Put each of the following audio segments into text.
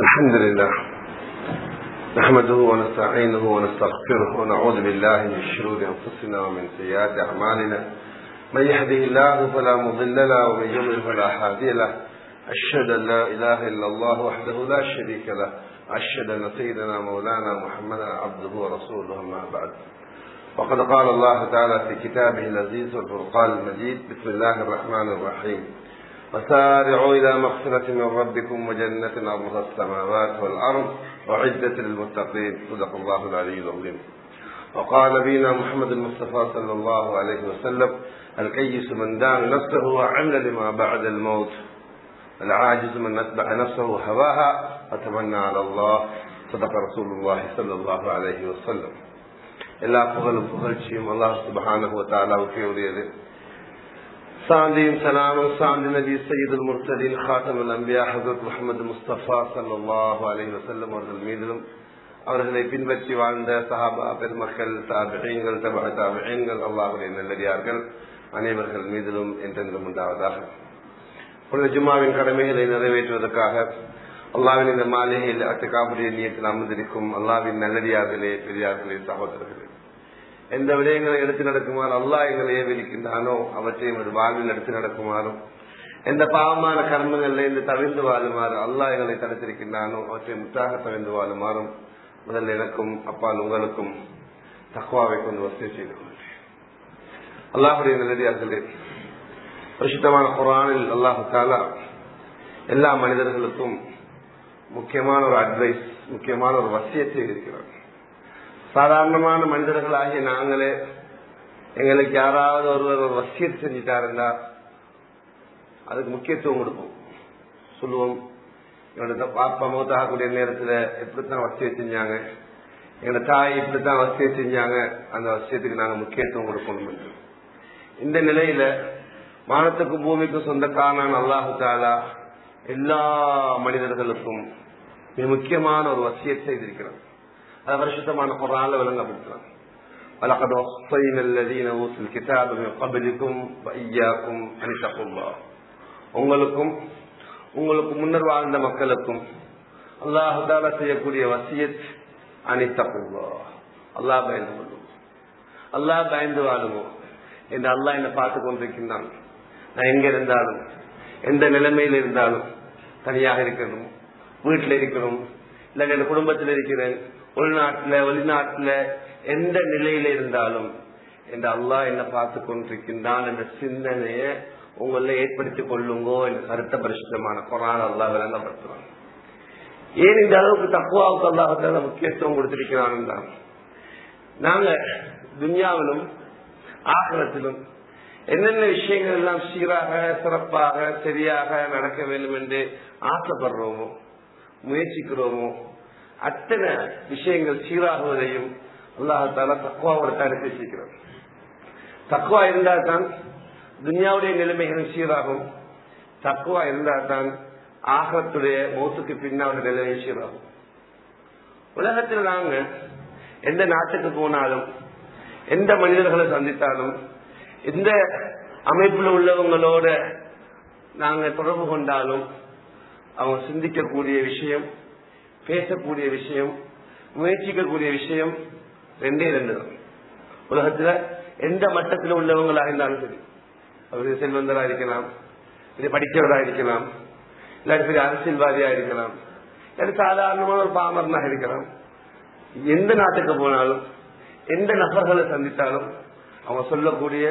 الحمد لله. نحمده ونستعينه ونستغفره ونعوذ بالله من شرور أنفسنا ومن سيئات أعمالنا. من يهده الله فلا مضل له ومن يضلل فلا هادي له. أشهد أن لا إله إلا الله وحده لا شريك له. أشهد أن سيدنا مولانا محمدا عبده ورسوله أما بعد. وقد قال الله تعالى في كتابه العزيز والفرقان المجيد بسم الله الرحمن الرحيم. وسارعوا إلى مغفرة من ربكم وجنة أرضها السماوات والأرض وعدة للمتقين صدق الله العلي العظيم وقال نبينا محمد المصطفى صلى الله عليه وسلم الكيس من دان نفسه وعمل لما بعد الموت العاجز من أتبع نفسه هواها وتمنى على الله صدق رسول الله صلى الله عليه وسلم எல்லா புகழும் புகழ்ச்சியும் அல்லாஹ் சுபஹானஹு தாலாவுக்கே உரியது சாந்தியும் சலாமும் சாந்தி நபி சையீதுல் முர்சலின் ஹாத்தமுல் அம்பியா ஹசரத் முகமது முஸ்தபா சல்லாஹு அலைஹி வசல்லம் அவர்கள் மீதிலும் அவர்களை பின்பற்றி வாழ்ந்த சஹாபா பெருமக்கள் தாபிகள் தபா தாபிகள் அல்லாஹுடைய நல்லடியார்கள் அனைவர்கள் மீதிலும் என்றென்றும் உண்டாவதாக புனித ஜும்மாவின் கடமைகளை நிறைவேற்றுவதற்காக அல்லாவின் இந்த மாளிகையில் அத்துக்காப்புடைய நீயத்தில் அமர்ந்திருக்கும் அல்லாவின் நல்லடியார்களே பெரியார்களே சகோதரர்களே எந்த விடயங்களை எடுத்து நடக்குமாறு அல்லாஹ் எங்களை ஏவிருக்கின்றானோ அவற்றை ஒரு வாழ்வில் எடுத்து நடக்குமாறும். எந்த பாவமான கர்மங்களில் இருந்து தவிர்ந்து வாழுமாறு அல்லாஹ் எங்களை தடுத்திருக்கின்றானோ அவற்றை முற்றாக தவிர்ந்து வாழுமாறும் முதல் எனக்கும் அப்பால் உங்களுக்கும் தக்குவாவை கொண்டு வசதி செய்து கொள்கிறேன். அல்லாஹுடைய நல்லடியார்களே பிரசித்தமான குரானில் அல்லாஹு தாலா எல்லா மனிதர்களுக்கும் முக்கியமான ஒரு அட்வைஸ் முக்கியமான ஒரு வசியத்தை இருக்கிறார். சாதாரணமான மனிதர்களாகிய நாங்களே எங்களுக்கு யாராவது ஒருவர் வசியம் வசியத்தை செஞ்சிட்டாருந்தா அதுக்கு முக்கியத்துவம் கொடுப்போம். சொல்லுவோம் எங்களோட பாப்பா மூத்தாகக்கூடிய நேரத்தில் எப்படித்தான் வசியம் செஞ்சாங்க? எங்களோட தாய் இப்படித்தான் வசியம் செஞ்சாங்க? அந்த வசியத்துக்கு நாங்கள் முக்கியத்துவம் கொடுக்கணும் என்று. இந்த நிலையில வானத்துக்கும் பூமிக்கும் சொந்தக்காரனான அல்லாஹு தாலா எல்லா மனிதர்களுக்கும் மிக முக்கியமான ஒரு வசியத்தை செய்திருக்கிறார் அது வருஷத்தமான குரான்ல விளங்கப்படுத்துறான் ولقد وصينا الذين اوتوا الكتاب من قبلكم واياكم ان اتقوا الله உங்களுக்கும் உங்களுக்கு முன்னர் வாழ்ந்த மக்களுக்கும் அல்லாஹு தாலா செய்யக்கூடிய வசியத் அனித்தகுல்லா அல்லாஹ் பயந்து கொள்ளும் அல்லாஹ் பயந்து வாழுவோம் என்று அல்லாஹ் என்ன பார்த்து கொண்டிருக்கின்றான் நான் எங்க இருந்தாலும் எந்த நிலைமையில் இருந்தாலும் தனியாக இருக்கணும் வீட்டில் இருக்கணும் இல்ல என் குடும்பத்தில் இருக்கிறேன் உள்நாட்டுல வெளிநாட்டுல எந்த நிலையில இருந்தாலும் இந்த அல்லாஹ் என்ன பார்த்து கொண்டிருக்கின்றான் என்ற சிந்தனைய உங்களை ஏற்படுத்திக் கொள்ளுங்கோ என்ற கருத்த பரிசுத்தமான குரான் அல்லாஹ் விளங்கப்படுத்துவாங்க ஏன் இந்த அளவுக்கு தக்குவாவுக்கு அல்லாஹால முக்கியத்துவம் கொடுத்திருக்கிறான் தான் நாங்க துன்யாவிலும் ஆகலத்திலும் என்னென்ன விஷயங்கள் எல்லாம் சீராக சிறப்பாக சரியாக நடக்க வேண்டும் என்று ஆசைப்படுறோமோ முயற்சிக்கிறோமோ அத்தனை விஷயங்கள் சீராகுவதையும் அல்லாஹால தக்குவாவோட தடுத்து வச்சிருக்கிறோம் தக்குவா இருந்தால் தான் துன்யாவுடைய நிலைமைகளும் சீராகும். தக்குவா இருந்தால் தான் ஆகத்துடைய மௌத்துக்கு பின்னாவுடைய நிலைமை சீராகும். உலகத்தில் நாங்க எந்த நாட்டுக்கு போனாலும் எந்த மனிதர்களை சந்தித்தாலும் எந்த அமைப்பில் உள்ளவங்களோட நாங்க தொடர்பு கொண்டாலும் அவங்க சிந்திக்கக்கூடிய விஷயம் பேசக்கூடிய விஷயம் முயற்சிக்கக்கூடிய விஷயம் ரெண்டே ரெண்டு தான். உலகத்துல எந்த மட்டத்தில் உள்ளவங்களாக இருந்தாலும் சரி. அவரு செல்வந்தரா இருக்கலாம் இது படிக்கிறவரா இருக்கலாம் இல்லாட்டி பெரிய அரசியல்வாதியா இருக்கலாம் இல்லாட்டி சாதாரணமான ஒரு பாமரனாக இருக்கலாம். எந்த நாட்டுக்கு போனாலும் எந்த நபர்களை சந்தித்தாலும் அவங்க சொல்லக்கூடிய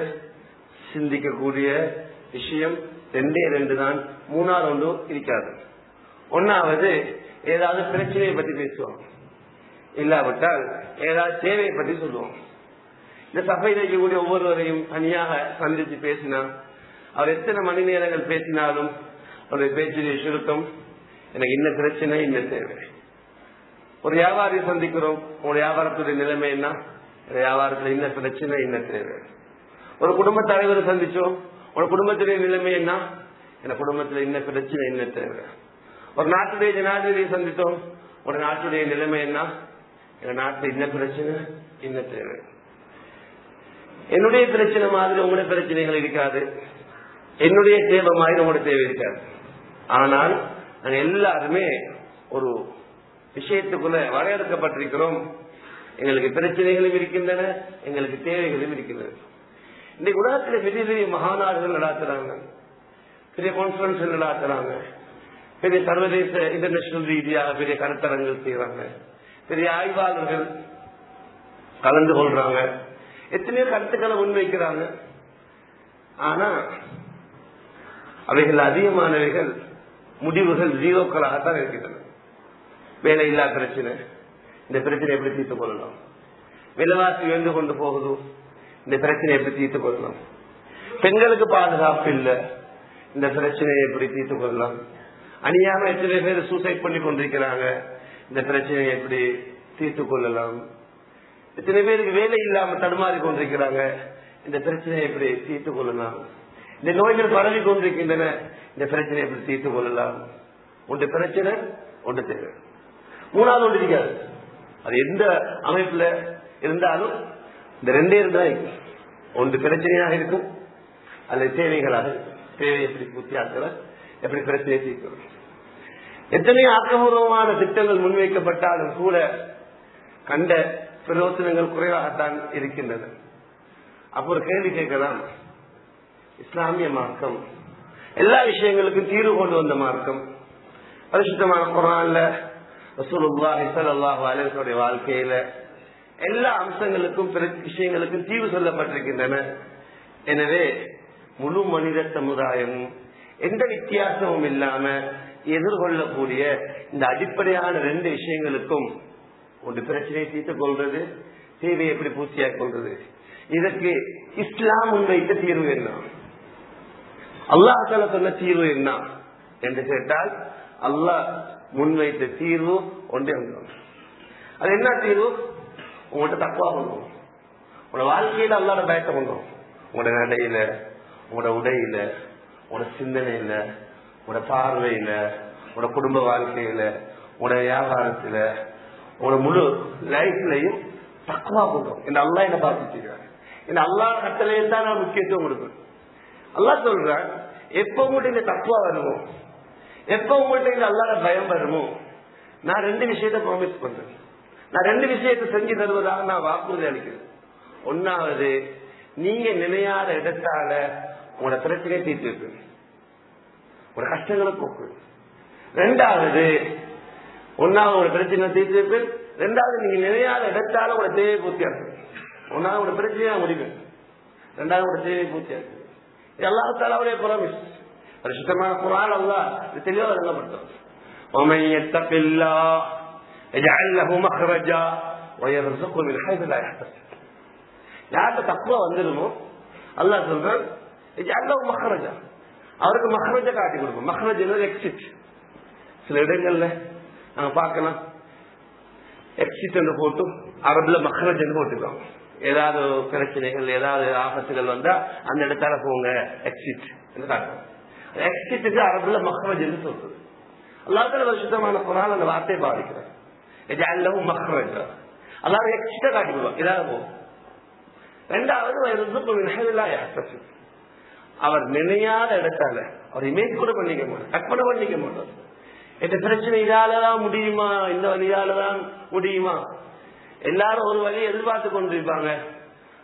சிந்திக்கக்கூடிய விஷயம் ரெண்டே ரெண்டு தான். மூணாவது ஒன்றும் இருக்காது. ஒன்னாவது ஏதாவது பிரச்சனையை பத்தி பேசுவோம். இல்லாவிட்டால் ஏதாவது தேவையை பத்தி சொல்லுவோம். இந்த சபையில் இருக்கக்கூடிய ஒவ்வொருவரையும் தனியாக சந்திச்சு பேசினா அவர் எத்தனை மணி நேரங்கள் பேசினாலும் அவருடைய பேச்சுடைய சுருக்கம் எனக்கு இந்த பிரச்சனை இந்த தேவை. ஒரு வியாபாரியை சந்திக்கிறோம் ஒரு வியாபாரத்துடைய நிலைமை என்ன? வியாபாரத்துல இந்த பிரச்சனை இந்த தேவை. ஒரு குடும்ப தலைவரை சந்திச்சோம் ஒரு குடும்பத்துடைய நிலைமை என்ன? என் குடும்பத்துல இன்ன பிரச்சனை என்ன தேவை. ஒரு நாட்டுடைய ஜனாதிபதியை சந்தித்தோம். ஒரு நாட்டுடைய நிலைமை என்ன? எங்க நாட்டுல என்ன பிரச்சனை? என்ன தேவை? என்னுடைய பிரச்சனை மாதிரி உங்களுடைய பிரச்சனைகள் இருக்காது. என்னுடைய தேவை மாதிரி உங்களுடைய தேவை இருக்காது. ஆனால் நாங்க எல்லாருமே ஒரு விஷயத்துக்குள்ள வரையறுக்கப்பட்டிருக்கிறோம். எங்களுக்கு பிரச்சனைகளும் இருக்கின்றன எங்களுக்கு தேவைகளும் இருக்கின்றன. இன்னைக்கு உலகத்தில் பெரிய பெரிய மகாநாடுகள் நடாத்துறாங்க. பெரிய கான்பரன்ஸ் நடாத்துறாங்க. பெரிய சர்வதேச இன்டர்நேஷனல் ரீதியாக பெரிய கருத்தரங்கள் செய்யறாங்க பெரிய ஆய்வாளர்கள் கலந்து கொள்றாங்க. எத்தனையோ கருத்துக்களை முன்வைக்கிறாங்க. ஆனா அவைகள் அதிகமானவைகள் முடிவுகள் ஜீரோக்களாகத்தான் இருக்கின்றன. வேலை இல்லா பிரச்சனை. இந்த பிரச்சனை எப்படி தீர்த்துக் கொள்ளலாம்? விலைவாசி உயர்ந்து கொண்டு போகுது? இந்த பிரச்சனை எப்படி தீர்த்துக் கொள்ளலாம்? பெண்களுக்கு பாதுகாப்பு இல்லை. இந்த பிரச்சனையை எப்படி தீர்த்துக் கொள்ளலாம்? அணியாம எத்தனை பேர் சூசைட் பண்ணி கொண்டிருக்கிறாங்க? இந்த பிரச்சனையை எப்படி தீர்த்துக் கொள்ளலாம்? எத்தனை பேருக்கு வேலை இல்லாம தடுமாறி கொண்டிருக்கிறாங்க? இந்த பிரச்சனையை எப்படி தீர்த்துக் கொள்ளலாம்? இந்த நோய்கள் பரவி கொண்டிருக்கின்றன. இந்த பிரச்சனையை எப்படி தீர்த்துக் கொள்ளலாம்? ஒன்று பிரச்சனை ஒன்று தேவை. மூணாவது ஒன்று இருக்காது. அது எந்த அமைப்புல இருந்தாலும் இந்த ரெண்டே இருந்தா ஒன்று பிரச்சனையாக இருக்கும். அல்லது தேவைகளாக இருக்கும் தேவை எப்படி பூர்த்தியாக்கிற எப்படி பிரச்சனை தீர்க்கிறோம் எத்தனையோ ஆக்கப்பூர்வமான திட்டங்கள் முன்வைக்கப்பட்டாலும் கூட கண்ட பிரயோசனங்கள் குறைவாகத்தான் இருக்கின்றன அப்போ ஒரு கேள்வி கேட்கலாம். இஸ்லாமிய மார்க்கம். எல்லா விஷயங்களுக்கும் தீர்வு கொண்டு வந்த மார்க்கம். பரிசுத்தமான குரான்ல ரசூலுல்லாஹி வாழ்க்கையில எல்லா அம்சங்களுக்கும் விஷயங்களுக்கும் தீர்வு சொல்லப்பட்டிருக்கின்றன. எனவே முழு மனித சமுதாயமும் எந்த வித்தியாசமும் இல்லாம எதிர்கொள்ளக்கூடிய இந்த அடிப்படையான ரெண்டு விஷயங்களுக்கும் ஒன்று பிரச்சனையை தீர்த்துக் கொள்றது தேவையை எப்படி பூர்த்தியாக கொள்றது. இதற்கு இஸ்லாம் முன்வைத்த தீர்வு என்ன? அல்லாஹால சொன்ன தீர்வு என்ன? என்று கேட்டால் அல்லாஹ் முன்வைத்த தீர்வு ஒன்றே ஒன்று அது என்ன தீர்வு? உங்கள்கிட்ட தக்குவா பண்ணுவோம் உங்களோட வாழ்க்கையில அல்லாட பயத்தை பண்ணுவோம் உங்களோட நடையில உங்களோட உடையில உங்களோட சிந்தனையில உன பார்வையில உன குடும்ப வாழ்க்கையில உன வியாபாரத்துல உன முழு லைஃப்லயும் தக்குவா கொடுக்கும். இந்த அல்லா என்ன பார்த்துக்கிறாங்க இந்த அல்லா கட்டளையை தான் நான் முக்கியத்துவம் கொடுக்கணும் அல்லா சொல்றேன் எப்ப உங்கள்கிட்ட இந்த தக்குவா வருமோ எப்ப உங்கள்கிட்ட இந்த அல்லாத பயம் வருமோ நான் ரெண்டு விஷயத்த ப்ராமிஸ் பண்றேன். நான் ரெண்டு விஷயத்த செஞ்சு தருவதாக நான் வாக்குறுதி அளிக்கிறேன். ஒன்னாவது நீங்க நினையாத இடத்தால உங்களோட பிரச்சனையை தீர்த்து வைப்பீங்க உங்களோட கஷ்டங்களை போக்கு ரெண்டாவது ஒன்னாவது உங்களோட பிரச்சனை தீர்த்து வைப்பேன் ரெண்டாவது நீங்க நினையாத இடத்தால உங்களோட தேவை பூர்த்தியாக்கும் ஒன்னாவது உங்களோட பிரச்சனையா முடிப்பேன் ரெண்டாவது உங்களோட தேவை பூர்த்தியாக்கும் எல்லாத்தால அவருடைய ப்ராமிஸ் பரிசுத்தமான குரான் அல்லா இது தெளிவாக வழங்கப்பட்டோம் ومن يتق الله يجعل له مخرجا ويرزقه من حيث لا يحتسب யார்கிட்ட தக்குவா வந்துருமோ அல்லாஹ் சொல்றான் அல்லாஹ் மஹரஜா அவருக்கு மஹரஜ காட்டி கொடுக்கும் மஹரஜ் எக்ஸிட் சில இடங்கள்ல நாங்க பார்க்கலாம் எக்ஸிட் போட்டு அரபுல மஹரஜ் போட்டுக்கலாம் ஏதாவது பிரச்சனைகள் ஏதாவது ஆபத்துகள் வந்தா அந்த இடத்தால போங்க எக்ஸிட் காட்டுவோம் எக்ஸிட்டுக்கு அரபுல மஹரஜ் சொல்றது அல்லாத வருஷத்தமான குரான் அந்த வார்த்தையை பாதிக்கிறேன் எஜாலும் மஹரஜ் அல்லாத எக்ஸிட்ட காட்டி கொடுவோம் ஏதாவது போகும் ரெண்டாவது அவர் நினையாத இடத்தால அவர் இமேஜ் கூட பண்ணிக்க மாட்டார். கற்பனை பண்ணிக்க மாட்டார். இந்த பிரச்சனை இதாலதான் முடியுமா? இந்த வழியாலதான் முடியுமா? எல்லாரும் ஒரு வழியை எதிர்பார்த்து கொண்டிருப்பாங்க.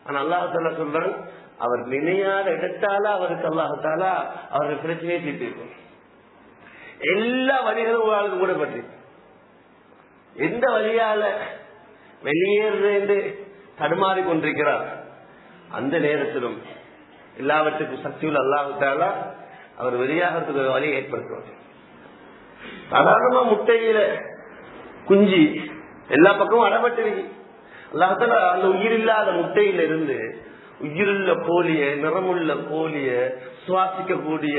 ஆனா அல்லாஹால சொல்றாங்க அவர் நினையாத இடத்தால அவருக்கு அல்லாஹால அவருக்கு பிரச்சனையை தீர்த்திருக்கும் எல்லா வழிகளும் உங்களுக்கு கூட பற்றி. எந்த வழியால வெளியேறது தடுமாறி கொண்டிருக்கிறார்? அந்த நேரத்திலும் எல்லாவற்றுக்கும் சக்தியுள்ள அல்லாஹால அவர் வெளியாகிறதுக்கு ஒரு வழியை ஏற்படுத்துவார். சாதாரணமா முட்டையில குஞ்சு எல்லா பக்கமும் அடப்பட்டிருக்கு. அல்லாஹால அந்த உயிரில்லாத முட்டையில இருந்து உயிருள்ள கோழிய நிறமுள்ள கோழிய சுவாசிக்கக்கூடிய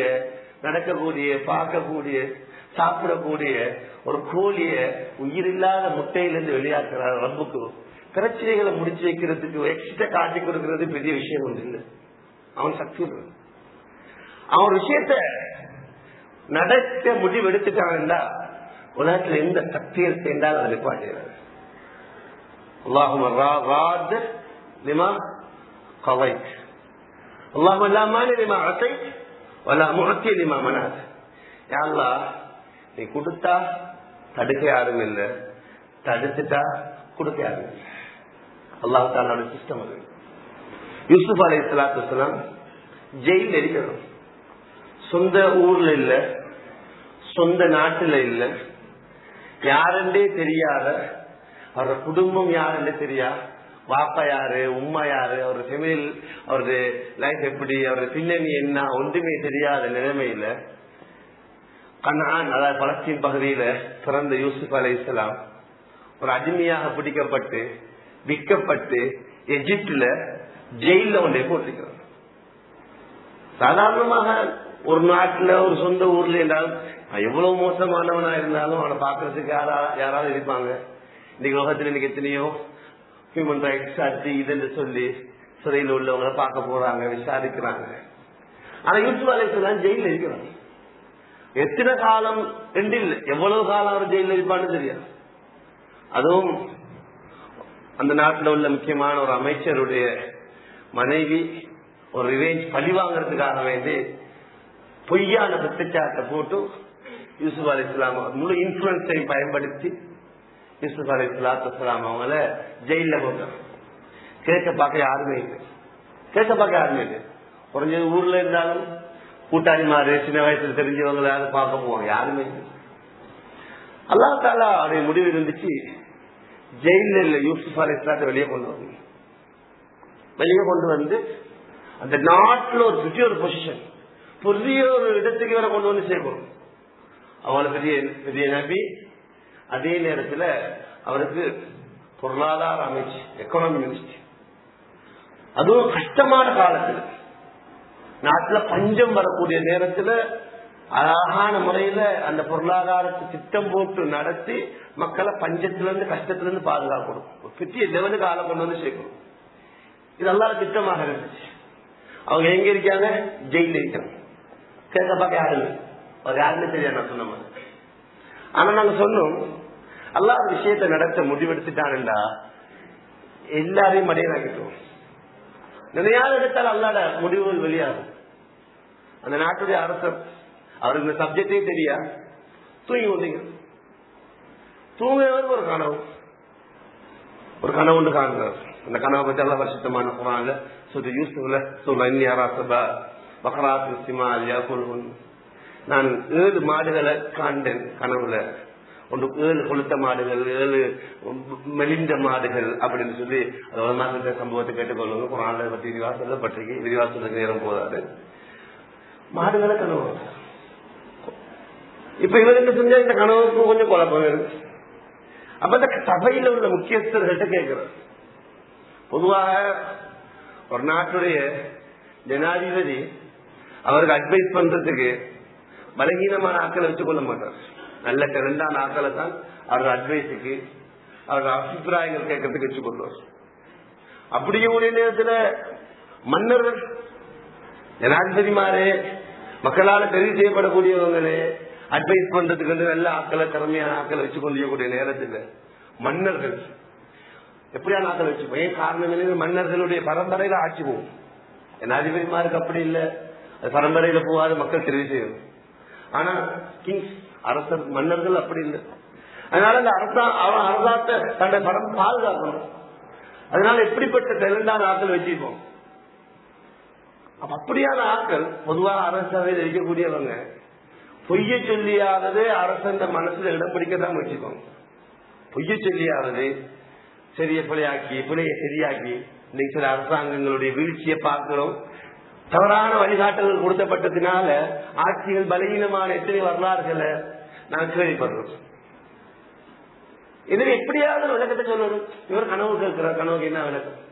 நடக்கக்கூடிய பார்க்கக்கூடிய சாப்பிடக்கூடிய ஒரு கோழிய உயிரில்லாத முட்டையிலிருந்து வெளியாக்குறார் ரப்புக்கு. பிரச்சனைகளை முடிச்சு வைக்கிறதுக்கு எக்ஸ்ட்ரா காட்டி கொடுக்கறது பெரிய விஷயம் ஒன்று இல்லை. அவன் சக்தி அவன் விஷயத்த நடக்க முடிவு எடுத்துட்டான்டா உலகத்துல எந்த சக்தியை சேர்ந்தாலும் அதை நிப்பாட்டுகிறது நீ கொடுத்தா தடுக்க யாரும் இல்லை. தடுத்துட்டா கொடுக்க யாரும் இல்லை. அல்லாஹால சிஸ்டம் அது. யூசுப் அலி இஸ்லாத்து ஜெயில் இருக்கிறோம் சொந்த ஊர்ல இல்ல சொந்த நாட்டுல இல்ல யாருண்டே தெரியாத அவரோட குடும்பம் யாருன்னு தெரியா? வாப்பா யாரு உமா யாரு அவர் ஃபெமிலியில் அவரது லைஃப் எப்படி அவரது பின்னணி என்ன ஒன்றுமே தெரியாத நிலைமையில கண்ணான் அதாவது பலஸ்தீன் பகுதியில பிறந்த யூசுப் அலை இஸ்லாம் ஒரு அடிமையாக பிடிக்கப்பட்டு விற்கப்பட்டு எஜிப்ட்ல ஜெயில கொண்டே போட்டிருக்கிறார் சாதாரணமாக ஒரு நாட்டுல ஒரு சொந்த ஊர்ல இருந்தாலும் எவ்வளவு மோசமானவனா இருந்தாலும் அவனை பாக்குறதுக்கு யாரா யாராவது இருப்பாங்க. இன்னைக்கு உலகத்துல இன்னைக்கு எத்தனையோ ஹியூமன் ரைட்ஸ் அது இதுன்னு சொல்லி சிறையில் உள்ளவங்களை பார்க்க போறாங்க விசாரிக்கிறாங்க. ஆனா யூசுப் அலைசலாம் ஜெயில இருக்கிறாங்க எத்தனை காலம் ரெண்டு எவ்வளவு காலம் அவர் ஜெயில இருப்பான்னு தெரியாது. அதுவும் அந்த நாட்டில் உள்ள முக்கியமான ஒரு அமைச்சருடைய மனைவி ஒரு ரிவேஞ்ச் பழி வாங்கறதுக்காக வேண்டி பொய்யான குற்றச்சாட்டை போட்டு யூசுப் அலி இஸ்லாம் முழு இன்ஃபுளுசையும் பயன்படுத்தி யூசுப் அலி இஸ்லாத்து இஸ்லாம் அவங்கள ஜெயில போட்டாங்க. கேட்க பார்க்க யாருமே இல்லை. கேட்க பார்க்க யாருமே இல்லை. குறைஞ்சது ஊர்ல இருந்தாலும் கூட்டாளிமாரு சின்ன வயசுல தெரிஞ்சவங்களாவது பார்க்க போவாங்க. யாருமே இல்லை. அல்லா தாலா அவருடைய முடிவு இருந்துச்சு ஜெயில இல்ல யூசுப் அலி இஸ்லாத்தை வெளியே கொண்டு வந்தீங்க வெளியே கொண்டு வந்து அந்த நாட்டில் ஒரு பெரிய ஒரு பொசிஷன் பெரிய ஒரு இடத்துக்கு வர கொண்டு வந்து சேர்க்கணும். அவளை பெரிய பெரிய நம்பி அதே நேரத்தில் அவருக்கு பொருளாதார அமைச்சு எக்கனாமி மினிஸ்டர் அதுவும் கஷ்டமான காலத்தில். நாட்டில் பஞ்சம் வரக்கூடிய நேரத்தில் அழகான முறையில அந்த பொருளாதாரத்தை திட்டம் போட்டு நடத்தி மக்களை பஞ்சத்திலிருந்து கஷ்டத்திலிருந்து பாதுகாக்கணும். ஒரு பெரிய லெவலுக்கு ஆளை கொண்டு வந்து சேர்க்கணும். இதெல்லாம் திட்டமாக இருந்துச்சு அவங்க எங்க இருக்காங்க ஜெயில இருக்காங்க கேட்க பார்க்க யாருமே அவர் யாருன்னு தெரியாது நான் சொன்ன மாதிரி ஆனா நாங்க சொன்னோம் அல்லா விஷயத்தை நடத்த முடிவெடுத்துட்டான்டா எல்லாரையும் மடையனாக்கிட்டோம் நினையாத எடுத்தால் அல்லாட முடிவுகள் வெளியாகும் அந்த நாட்டுடைய அரசர் அவருக்கு இந்த சப்ஜெக்டே தெரியா தூங்கி வந்தீங்க தூங்கினவர் ஒரு கனவு ஒரு கனவு ஒன்று காண்கிறார் அந்த கனவை பற்றி எல்லாம் வருஷத்தமான குரான்ல சொல்லி யூஸ்ல சொல்ல சபா பக்ராத் சிமாலியா கொள்வன் நான் ஏழு மாடுகளை காண்டேன் கனவுல. ஒன்று ஏழு கொளுத்த மாடுகள் ஏழு மெலிந்த மாடுகள் அப்படின்னு சொல்லி இந்த சம்பவத்தை கேட்டுக்கொள்ளுங்க. குரான்ல பற்றி விரிவா சொல்லப்பட்டிருக்கு. விரிவா சொல்றதுக்கு நேரம் போதாது மாடுகளை கனவு. இப்ப இவருக்கு செஞ்ச இந்த கனவுக்கு கொஞ்சம் குழப்பம் இருக்கு. அப்ப இந்த சபையில உள்ள முக்கியஸ்தர்கள்ட்ட கேட்கிறேன் பொதுவாக ஒரு நாட்டுடைய ஜனாதிபதி அவருக்கு அட்வைஸ் பண்றதுக்கு பலகீனமான ஆக்களை வச்சுக்கொள்ள மாட்டார். நல்ல திறந்தான ஆக்களை தான் அவரோட அட்வைஸுக்கு அவரோட அபிப்பிராயங்கள் கேட்கறதுக்கு வச்சுக்கொள்வார் அப்படியே ஒரு நேரத்தில் மன்னர்கள் ஜனாதிபதிமாரே மக்களால் தெரிவு செய்யப்படக்கூடியவங்களே அட்வைஸ் பண்றதுக்கு வந்து நல்ல ஆக்களை திறமையான ஆக்களை வச்சுக்கொண்டிருக்கக்கூடிய நேரத்தில் மன்னர்கள் எப்படியான ஆக்களை வச்சுப்போம் ஏன் காரணம் என்ன மன்னர்களுடைய பரம்பரையில ஆட்சி போகும். ஜனாதிபதிமாருக்கு அப்படி இல்ல. அது பரம்பரையில போகாது மக்கள் தெரிவு செய்யணும். ஆனா கிங்ஸ் அரசர் மன்னர்கள் அப்படி இல்லை. அதனால அந்த அரசா அவன் அரசாட்ட தன்னை பரம் பாதுகாக்கணும். அதனால எப்படிப்பட்ட தெலுங்கான ஆக்கள் வச்சுப்போம் அப்படியான ஆட்கள் பொதுவாக அரசவையில் இருக்கக்கூடியவங்க பொய்ய சொல்லியாவது அரசன் மனசுல இடம் பிடிக்கத்தான் வச்சுக்கோங்க பொய்ய சொல்லியாவது சரிய பிழையாக்கி பிழையை சரியாக்கி இன்னைக்கு சில அரசாங்கங்களுடைய வீழ்ச்சியை பார்க்கிறோம். தவறான வழிகாட்டல்கள் கொடுத்தப்பட்டதுனால ஆட்சிகள் பலகீனமான எத்தனை வரலாறுகளை நான் கேள்விப்படுறோம். இதுல எப்படியாவது விளக்கத்தை சொல்லணும். இவர் கனவு கேட்கிறார். கனவுக்கு என்ன விளக்கம்?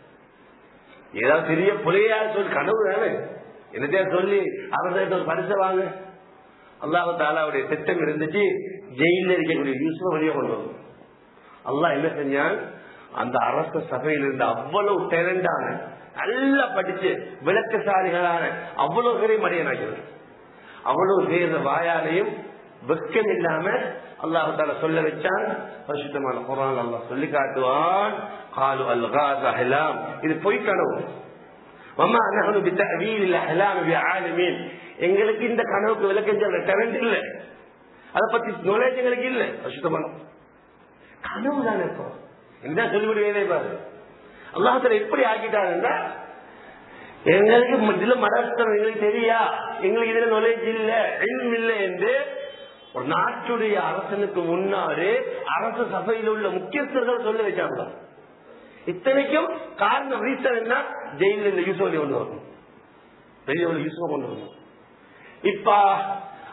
ஏதாவது பெரிய புலையா சொல்லி கனவு தானே? என்னத்தையா சொல்லி அரசு ஒரு பரிசை வாங்க. அல்லாஹாலாவுடைய திட்டம் இருந்துச்சு ஜெயில இருக்கக்கூடிய யூஸ்வ வெளியே கொண்டு வரும் அல்லா என்ன செஞ்சான்? அந்த அரச சபையில் இருந்த அவ்வளவு டேலண்டான நல்லா படிச்சு விளக்கசாலிகளான அவ்வளவு பேரை மடியனாகிறது அவ்வளவு பேர் வாயாலையும் வெக்கம் இல்லாம அல்லாஹால சொல்ல வச்சான். பரிசுத்தமான குரான் அல்லா சொல்லி காட்டுவான். காலு அல் இது பொய் கனவு. எங்களுக்கு இந்த கனவுக்கு விளக்கம் சொல்ற டேலண்ட் இல்லை. அதை பத்தி நாலேஜ் எங்களுக்கு இல்லை. பரிசுத்தமான கனவு தானே இப்போ? என்ன சொல்லிவிடு வேலை பாரு. அல்லாஹத்துல எப்படி ஆக்கிட்டாருன்னா எங்களுக்கு இதுல மதஸ்தம் எங்களுக்கு தெரியா? எங்களுக்கு இதுல நாலேஜ் இல்ல எல்ம் இல்லை என்று ஒரு நாட்டுடைய அரசனுக்கு முன்னாடி அரசு சபையில் உள்ள முக்கியஸ்தர்கள் சொல்ல வச்சாங்க. இத்தனைக்கும் காரணம் ரீசன் என்ன? ஜெயில இந்த யூசோலி ஒன்று வரணும். பெரிய யூசோ கொண்டு வரணும். இப்ப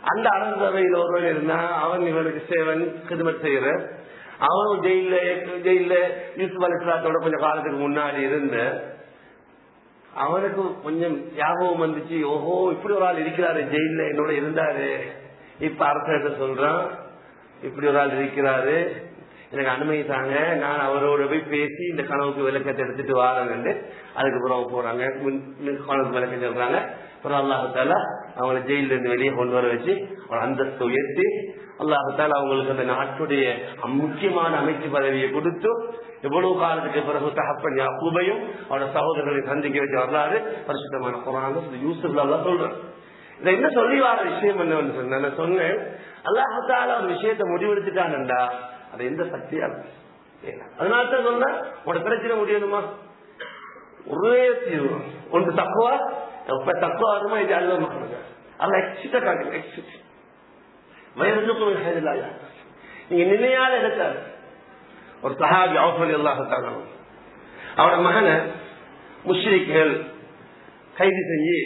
அந்த அரசு சபையில் ஒருவன் இருந்தா அவன் இவனுக்கு சேவன் கிதுமத் செய்யற அவனும் ஜெயில ஜெயில யூசுப் அலிஸ்லாத்தோட கொஞ்சம் காலத்துக்கு முன்னாடி இருந்த அவனுக்கு கொஞ்சம் ஞாபகம் வந்துச்சு ஓஹோ இப்படி ஒரு ஆள் இருக்கிறாரு ஜெயில என்னோட இருந்தாரு. இப்ப அரசு சொல்றான்? இப்படி ஒரு ஆள் இருக்கிறாரு. எனக்கு அனுமதி தாங்க நான் அவரோட போய் பேசி இந்த கனவுக்கு விளக்கத்தை எடுத்துட்டு வாரேன்னு அதுக்கப்புறம் போறாங்க. கனவுக்கு விளக்கம் சொல்றாங்க அப்புறம் அல்லாஹால அவங்களை ஜெயில இருந்து வெளியே கொண்டு வர வச்சு ஒரு அந்தஸ்து உயர்த்தி அல்லாஹால அவங்களுக்கு அந்த நாட்டுடைய முக்கியமான அமைச்சு பதவியை கொடுத்து எவ்வளவு காலத்துக்கு பிறகு தகப்பன் யாக்கூபையும் அவரோட சகோதரர்களை சந்திக்க வச்ச வரலாறு பரிசுத்தமான குரான் யூசுப் அல்லா சொல்றேன் இதை என்ன சொல்லி வர விஷயம் என்ன சொன்ன நான் சொன்னேன். அல்லாஹால ஒரு விஷயத்தை முடிவெடுத்துட்டான்டா அது எந்த சக்தியா அதனால தான் சொன்ன உனோட பிரச்சனை முடியணுமா? ஒரே தீர்வு. ஒன்று தக்குவா இப்ப தக்குவா வருமா இது அல்ல அல்ல எக்ஸிட்ட காட்டுங்க. எக்ஸிட் வயதுக்கும் நீங்க நினையாத எடுத்தாரு ஒரு சஹாபி அவசரம் இல்லாத அவரோட மகனை முஷ்ரிக்குகள் கைது செஞ்சு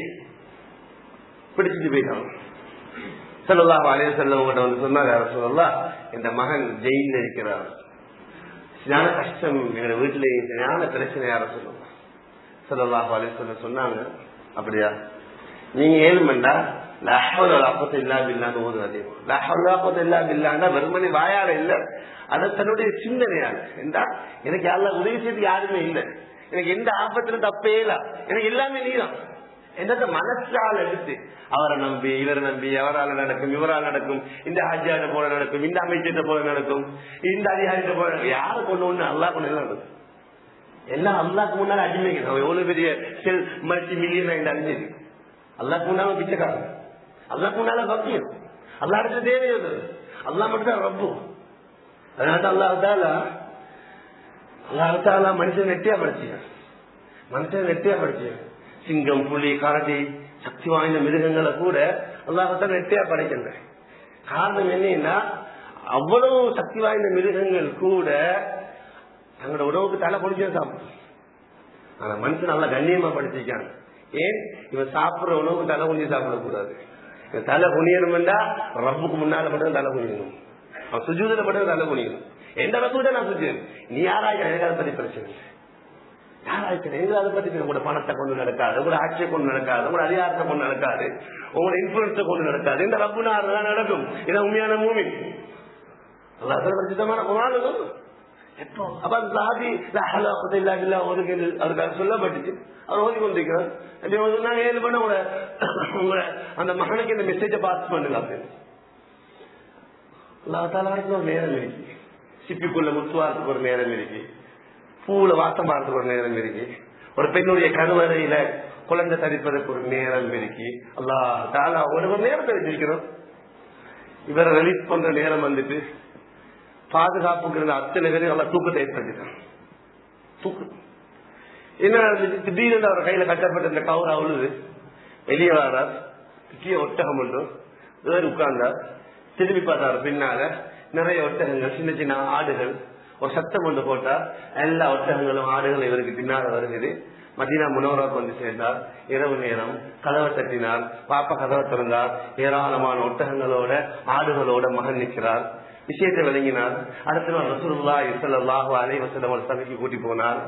பிடிச்சிட்டு போயிட்டாங்க. செல்லல்லா அலைய செல்லவங்கிட்ட வந்து சொன்னார் யார சொல்லலாம் இந்த மகன் ஜெயில இருக்கிறார் சரியான கஷ்டம். எங்க வீட்டுல ஞான பிரச்சனை யார சொல்லுவாங்க செல்லல்லா அலைய சொல்ல சொன்னாங்க அப்படியா? நீங்க ஏழுமண்டா லாப்பத்து இல்லா பில்லான்னு அதிகம் வெறுமனி வாயாட இல்ல. அத தன்னுடைய சிந்தனையால் என்றா எனக்கு யாரெல்லாம் உதவி செய்து யாருமே இல்லை. எனக்கு எந்த ஆபத்துல தப்பே இல்ல. எனக்கு எல்லாமே நீதான். என்னத்த மனசால் எடுத்து அவரை நம்பி இவரை நம்பி அவரால் நடக்கும் இவரால் நடக்கும் இந்த ஹஜ்ஜாட்ட போல நடக்கும் இந்த அமைச்சர்கிட்ட போல நடக்கும் இந்த அதிகாரிகிட்ட போல நடக்கும். யாரு கொண்டு ஒண்ணு அல்லா கொண்டு நடக்கும்? எல்லாம் அல்லாக்கு முன்னால அடிமைகள் எவ்வளவு பெரிய செல் மல்டி மில்லியன் இந்த அடிமைக்கு அல்லாக்கு முன்னாலும் பிச்சைக்காரன். அல்லாக்கு முன்னால பக்கியம் அல்லா இடத்துல தேவையாது அல்லா மட்டும்தான் ரப்பு. அதனால அல்லாஹால அல்லாஹால மனுஷன் நெட்டியா படிச்சீங்க மனுஷன் நெட்டியா படிச்சேன் சிங்கம் புலி கரடி சக்தி வாய்ந்த மிருகங்களை கூட அல்லாஹத்தான் நெட்டியா படைக்கின்ற காரணம் என்னன்னா அவ்வளவு சக்தி வாய்ந்த மிருகங்கள் கூட தங்களோட உணவுக்கு தலை பொடிச்சே சாப்பிடும். ஆனா மனுஷன் நல்லா கண்ணியமா படிச்சிருக்காங்க ஏன்? இவன் சாப்பிடுற உணவுக்கு தலை கொஞ்சம் சாப்பிடக்கூடாது. தலை குனியணும்டா ரப்புக்கு முன்னால மட்டும் தலை குனியணும். அவன் சுஜூதில மட்டும் தலை குனியணும். எந்த ரப்பு நான் சுஜு நீ யாராக எனக்கு அதை பத்தி பிரச்சனை? இல்லை யாராச்சும் அதை பத்தி உங்களோட பணத்தை கொண்டு நடக்காது. உங்களோட ஆட்சியை கொண்டு நடக்காது. உங்களோட அதிகாரத்தை கொண்டு நடக்காது. உங்களோட இன்ஃபுளுன்ஸை கொண்டு நடக்காது. இந்த ரப்பு தான் நடக்கும். இதான் உண்மையான மூவி அல்லா பிரசித்தமான குரான் அந்த இல்லா அதுக்காக ஏழு அந்த மகனுக்கு இந்த மெசேஜ பாஸ் பண்ணுங்க ஒரு நேரம் இருக்கு சிப்பிக்குள்ள முத்துவாரத்துக்கு ஒரு நேரம் இருக்கு பூவுல வாசம் பார்த்துக்கு ஒரு நேரம் இருக்கு ஒரு பெண்ணுடைய கருவறையில குழந்தை தரிப்பதற்கு ஒரு நேரம் இருக்கு அல்லா தாலா ஒரு நேரம் தெரிஞ்சிருக்கிறோம் இவரை ரிலீஸ் பண்ற நேரம் வந்துட்டு பாதுகாப்புக்கு இருந்த அத்தனை பேரும் நல்லா தூக்கத்தை ஏற்படுத்திட்டான். தூக்கு. என்ன திடீர்னு அவர் கையில கட்டப்பட்ட இந்த கவர் அவளுது வெளியே வரார் கீழே ஒட்டகம் ஒன்றும் வேறு உட்கார்ந்தார். திரும்பி பார்த்தார் பின்னால நிறைய ஒட்டகங்கள் சின்ன சின்ன ஆடுகள். ஒரு சத்தம் கொண்டு போட்டா எல்லா ஒட்டகங்களும் ஆடுகளும் இவருக்கு பின்னால வருகிறது. மதினா முனவராக்கு வந்து சேர்ந்தார். இரவு நேரம் கதவை தட்டினார். பாப்பா கதவை திறந்தார். ஏராளமான ஒட்டகங்களோட ஆடுகளோட மகன் நிற்கிறார். விஷயத்தை விளங்கினார் அடுத்த நாள் ரசூல்லா இசல்லாஹு அலை வசலம் சபைக்கு கூட்டி போனார்.